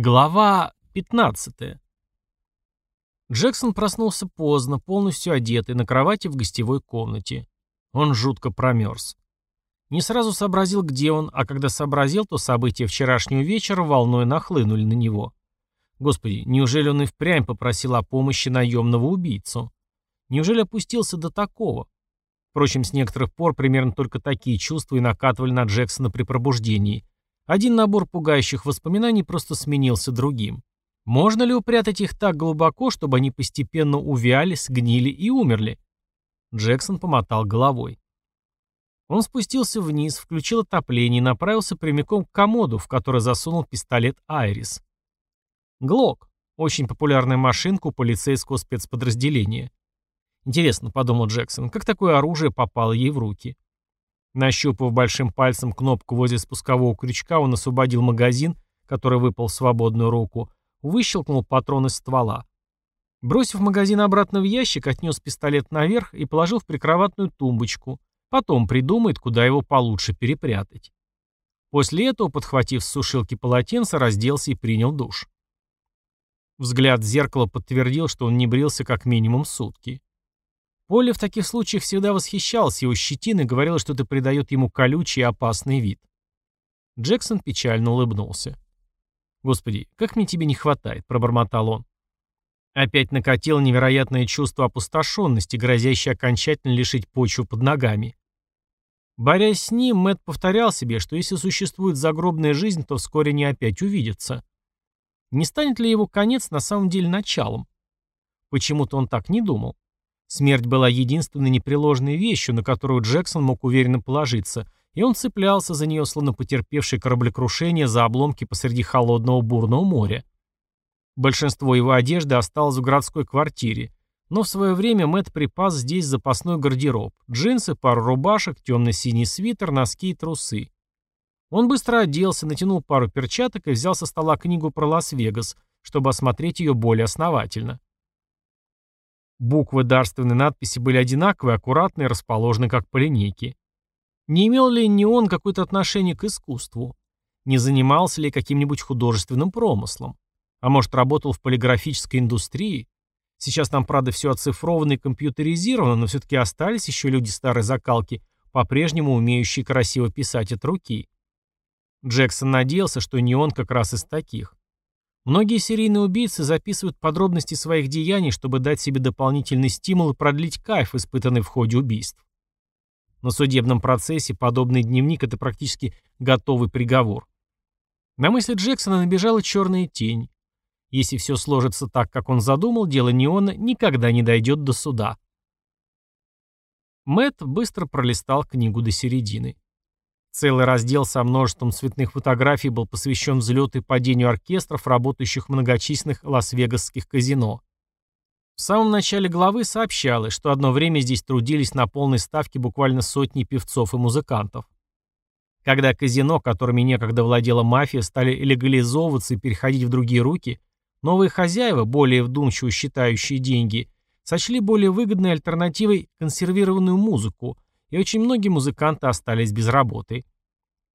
Глава 15. Джексон проснулся поздно, полностью одетый, на кровати в гостевой комнате. Он жутко промерз. Не сразу сообразил, где он, а когда сообразил, то события вчерашнего вечера волной нахлынули на него. Господи, неужели он и впрямь попросил о помощи наемного убийцу? Неужели опустился до такого? Впрочем, с некоторых пор примерно только такие чувства и накатывали на Джексона при пробуждении – один набор пугающих воспоминаний просто сменился другим. Можно ли упрятать их так глубоко, чтобы они постепенно увяли, сгнили и умерли? Джексон помотал головой. Он спустился вниз, включил отопление и направился прямиком к комоду, в который засунул пистолет «Айрис». «Глок» — очень популярная машинка у полицейского спецподразделения. Интересно, подумал Джексон, как такое оружие попало ей в руки. Нащупав большим пальцем кнопку возле спускового крючка, он освободил магазин, который выпал в свободную руку, выщелкнул патрон из ствола. Бросив магазин обратно в ящик, отнес пистолет наверх и положил в прикроватную тумбочку. Потом придумает, куда его получше перепрятать. После этого, подхватив с сушилки полотенце, разделся и принял душ. Взгляд в зеркало подтвердил, что он не брился как минимум сутки. Поля в таких случаях всегда восхищался его щетиной и говорила, что это придает ему колючий и опасный вид. Джексон печально улыбнулся. «Господи, как мне тебе не хватает», — пробормотал он. Опять накатило невероятное чувство опустошенности, грозящее окончательно лишить почву под ногами. Борясь с ним, Мэтт повторял себе, что если существует загробная жизнь, то вскоре не опять увидятся. Не станет ли его конец на самом деле началом? Почему-то он так не думал. Смерть была единственной непреложной вещью, на которую Джексон мог уверенно положиться, и он цеплялся за нее, словно потерпевший кораблекрушение за обломки посреди холодного бурного моря. Большинство его одежды осталось в городской квартире, но в свое время Мэтт припас здесь запасной гардероб, джинсы, пару рубашек, темно-синий свитер, носки и трусы. Он быстро оделся, натянул пару перчаток и взял со стола книгу про Лас-Вегас, чтобы осмотреть ее более основательно. Буквы дарственной надписи были одинаковые, аккуратные, расположены как по линейке. Не имел ли ни он какое-то отношение к искусству? Не занимался ли каким-нибудь художественным промыслом? А может, работал в полиграфической индустрии? Сейчас там, правда, все оцифровано и компьютеризировано, но все-таки остались еще люди старой закалки, по-прежнему умеющие красиво писать от руки. Джексон надеялся, что не он как раз из таких. Многие серийные убийцы записывают подробности своих деяний, чтобы дать себе дополнительный стимул и продлить кайф, испытанный в ходе убийств. На судебном процессе подобный дневник – это практически готовый приговор. На мысли Джексона набежала черная тень. Если все сложится так, как он задумал, дело Неона никогда не дойдет до суда. Мэтт быстро пролистал книгу до середины. Целый раздел со множеством цветных фотографий был посвящен взлету и падению оркестров, работающих в многочисленных лас-вегасских казино. В самом начале главы сообщалось, что одно время здесь трудились на полной ставке буквально сотни певцов и музыкантов. Когда казино, которыми некогда владела мафия, стали легализовываться и переходить в другие руки, новые хозяева, более вдумчиво считающие деньги, сочли более выгодной альтернативой консервированную музыку – и очень многие музыканты остались без работы.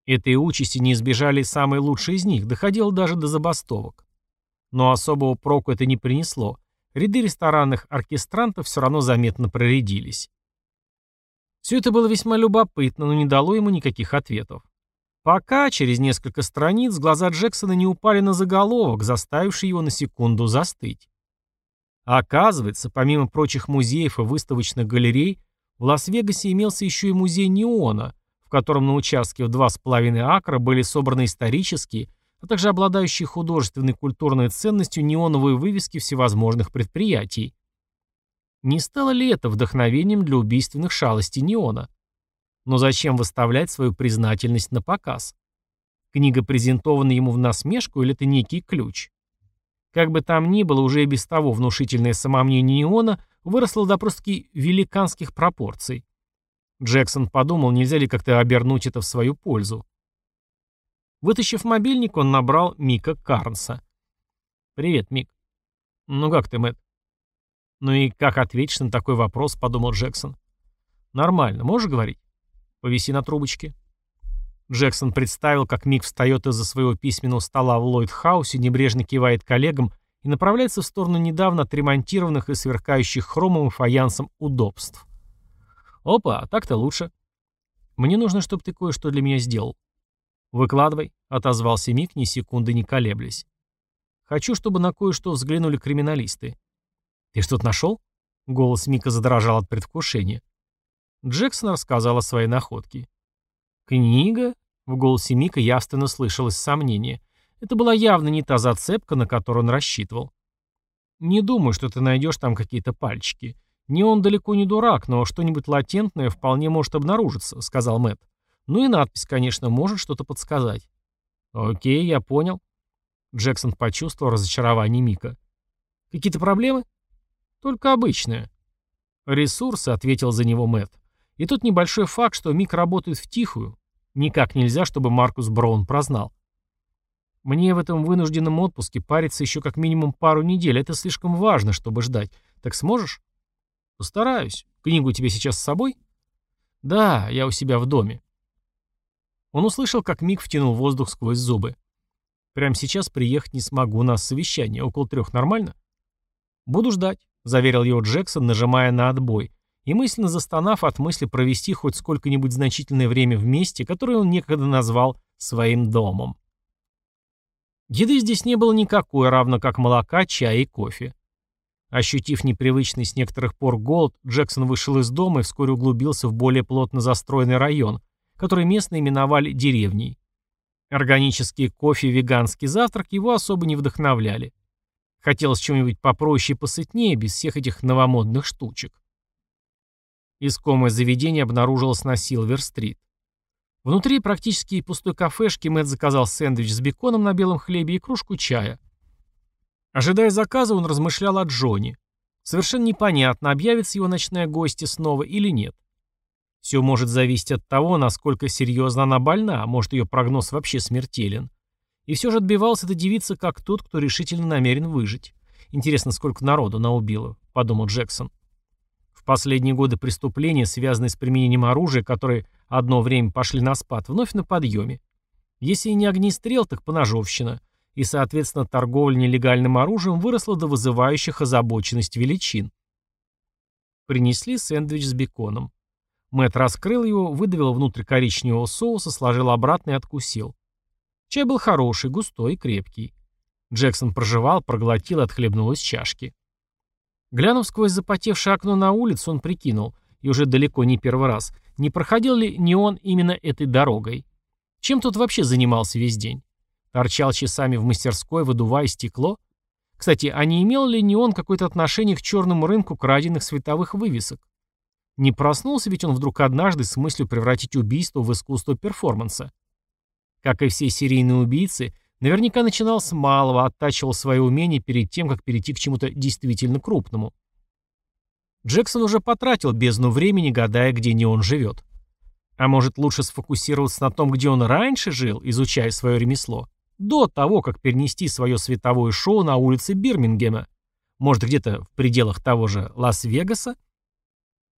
Этой участи не избежали самые лучшие из них, доходило даже до забастовок. Но особого проку это не принесло. Ряды ресторанных оркестрантов все равно заметно проредились. Все это было весьма любопытно, но не дало ему никаких ответов. Пока, через несколько страниц, глаза Джексона не упали на заголовок, заставивший его на секунду застыть. А оказывается, помимо прочих музеев и выставочных галерей, в Лас-Вегасе имелся еще и музей неона, в котором на участке в 2,5 акра были собраны исторические, а также обладающие художественной культурной ценностью неоновые вывески всевозможных предприятий. Не стало ли это вдохновением для убийственных шалостей неона? Но зачем выставлять свою признательность на показ? Книга презентована ему в насмешку или это некий ключ? Как бы там ни было, уже и без того внушительное самомнение неона выросло до просто-таки великанских пропорций. Джексон подумал, нельзя ли как-то обернуть это в свою пользу. Вытащив мобильник, он набрал Мика Карнса. «Привет, Мик». «Ну как ты, Мэтт?» «Ну и как ответишь на такой вопрос?» — подумал Джексон. «Нормально. Можешь говорить?» «Повиси на трубочке». Джексон представил, как Мик встает из-за своего письменного стола в Ллойд-хаусе, небрежно кивает коллегам и направляется в сторону недавно отремонтированных и сверкающих хромом и фаянсом удобств. «Опа, так-то лучше. Мне нужно, чтобы ты кое-что для меня сделал». «Выкладывай», — отозвался Мик, ни секунды не колеблясь. «Хочу, чтобы на кое-что взглянули криминалисты». «Ты что-то нашел?» Голос Мика задрожал от предвкушения. Джексон рассказал о своей находке. «Книга?» — в голосе Мика явственно слышалось сомнение. Это была явно не та зацепка, на которую он рассчитывал. «Не думаю, что ты найдешь там какие-то пальчики. Не он далеко не дурак, но что-нибудь латентное вполне может обнаружиться», — сказал Мэтт. «Ну и надпись, конечно, может что-то подсказать». «Окей, я понял». Джексон почувствовал разочарование Мика. «Какие-то проблемы?» «Только обычные». «Ресурсы», — ответил за него Мэтт. И тут небольшой факт, что Мик работает в тихую. Никак нельзя, чтобы Маркус Браун прознал. Мне в этом вынужденном отпуске париться еще как минимум пару недель. Это слишком важно, чтобы ждать. Так сможешь? Постараюсь. Книгу тебе сейчас с собой? Да, я у себя в доме. Он услышал, как Мик втянул воздух сквозь зубы. Прямо сейчас приехать не смогу, у нас совещание. Около трех нормально? Буду ждать, заверил его Джексон, нажимая на отбой и мысленно застонав от мысли провести хоть сколько-нибудь значительное время вместе, которое он некогда назвал своим домом. Еды здесь не было никакой, равно как молока, чая и кофе. Ощутив непривычный с некоторых пор голод, Джексон вышел из дома и вскоре углубился в более плотно застроенный район, который местные именовали деревней. Органический кофе и веганский завтрак его особо не вдохновляли. Хотелось чего-нибудь попроще и посытнее, без всех этих новомодных штучек. Искомое заведение обнаружилось на Силвер-стрит. Внутри практически пустой кафешки Мэтт заказал сэндвич с беконом на белом хлебе и кружку чая. Ожидая заказа, он размышлял о Джонни. Совершенно непонятно, объявится его ночная гостья снова или нет. Все может зависеть от того, насколько серьезно она больна, а может ее прогноз вообще смертелен. И все же отбивалась эта девица как тот, кто решительно намерен выжить. Интересно, сколько народу она убила, подумал Джексон. В последние годы преступления, связанные с применением оружия, которые одно время пошли на спад, вновь на подъеме. Если и не огнестрел, так поножовщина. И, соответственно, торговля нелегальным оружием выросла до вызывающих озабоченность величин. Принесли сэндвич с беконом. Мэт раскрыл его, выдавил внутрь коричневого соуса, сложил обратно и откусил. Чай был хороший, густой и крепкий. Джексон прожевал, проглотил и отхлебнул из чашки. Глянув сквозь запотевшее окно на улицу, он прикинул, и уже далеко не первый раз, не проходил ли не он именно этой дорогой. Чем тут вообще занимался весь день? Торчал часами в мастерской, выдувая стекло? Кстати, а не имел ли не он какое-то отношение к черному рынку краденных световых вывесок? Не проснулся ведь он вдруг однажды с мыслью превратить убийство в искусство перформанса. Как и все серийные убийцы, Наверняка начинал с малого, оттачивал свои умения перед тем, как перейти к чему-то действительно крупному. Джексон уже потратил бездну времени, гадая, где не он живет. А может лучше сфокусироваться на том, где он раньше жил, изучая свое ремесло, до того, как перенести свое световое шоу на улицы Бирмингема, может где-то в пределах того же Лас-Вегаса,